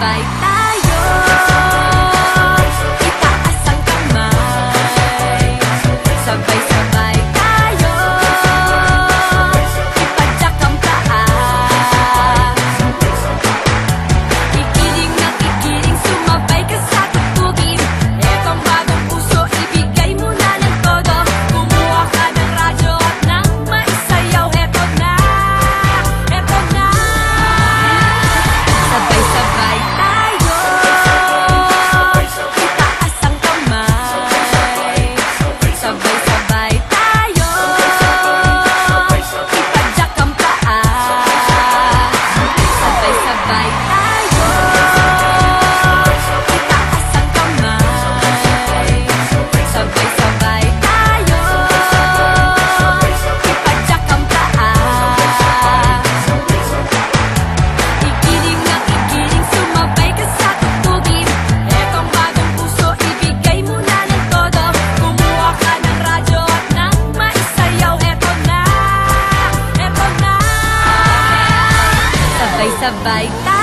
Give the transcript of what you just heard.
Bye. sabay tayo.